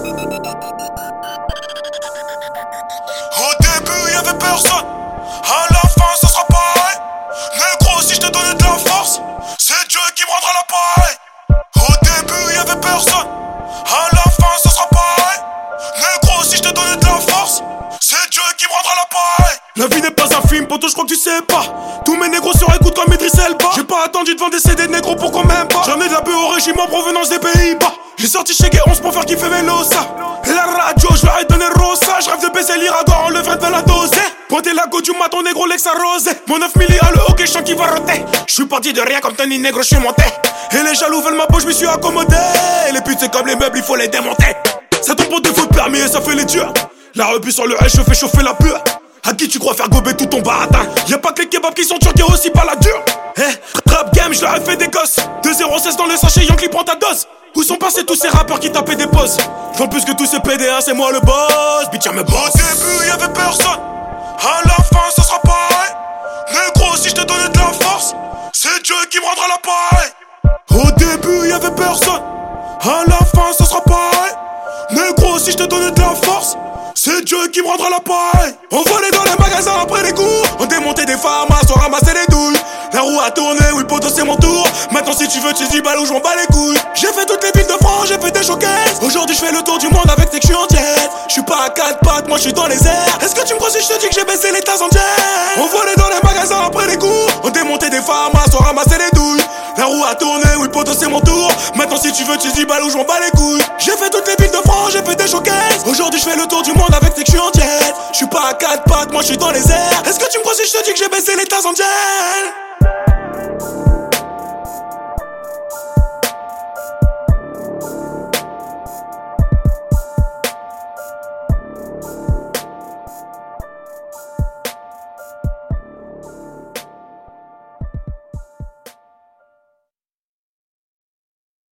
Au début, y'avait personne. À la fin, ça sera pareil. Négro, si je t'ai donné de la force, c'est Dieu qui me rendra l'appareil. Au début, y'avait personne. À la fin, ça sera pareil. Négro, si je t'ai donné de la force, c'est Dieu qui me rendra l'appareil. La vie n'est pas un film, poteau, je crois que tu sais pas. Tous mes négros sur écoute comme Idriss Elba. J'ai pas attendu devant des CD négros pour qu'on m'aime pas. J'en ai la au régiment provenance des Pays-Bas. J'ai sorti chez Gay 11 pour faire kiffer Velosa. Et la radio, je leur ai donné Rosa. Je rêve de baiser l'Irador en le de la dose. Pointer la go du maton négro, l'ex arrosé. Mon 9 milli à le hockey, chant qui va roter. Je suis parti de rien comme Tony Négro, je monté. Et les jaloux veulent ma peau, je me suis accommodé. Les putes, c'est comme les meubles, il faut les démonter. Ça tombe pour défaut permis et ça fait les dieux. La repu sur le H, je fais chauffer la peur. À qui tu crois faire gober tout ton baratin Y'a pas que les kebabs qui sont turcs, aussi pas la dure. Eh, rap game, je leur ai fait des gosses. 2-0-16 dans le sachet, Yankee prend ta dose. Où sont passés tous ces rappeurs qui tapaient des poses J'en plus que tous ces PDA, c'est moi le boss. Bitch, me boss. Au début, y'avait personne. À la fin, ça sera pareil. Négro, si je te donnais de la force, c'est Dieu qui me rendra l'appareil. Au début, y'avait personne. À la fin, ça sera pareil. Négro, si je te donnais de la force, c'est Dieu qui me rendra l'appareil. On volait dans les magasins après les cours. On démontait des pharmacies, on ramassait les douilles. La roue a tourné, oui, poteau, c'est mon tour. Maintenant, si tu veux, tu dis balou, je m'en bats les couilles. J'ai fait toutes les villes de France, j'ai fait des showcases. Aujourd'hui, je fais le tour du monde avec tes que je suis en Je suis pas à quatre pattes, moi je suis dans les airs. Est-ce que tu me crois si je te dis que j'ai baissé les tasses en On volait dans les magasins après les cours. On démontait des pharmacies, on ramassait les douilles. La roue a tourné, oui, poteau, c'est mon tour. Maintenant, si tu veux, tu dis je m'en bats les couilles. J'ai fait toutes les villes de France, j'ai fait des tes que je suis en Je suis pas à quatre pattes, moi je suis dans les airs. Est-ce que tu me crois si je te dis que j'ai baissé les tasses en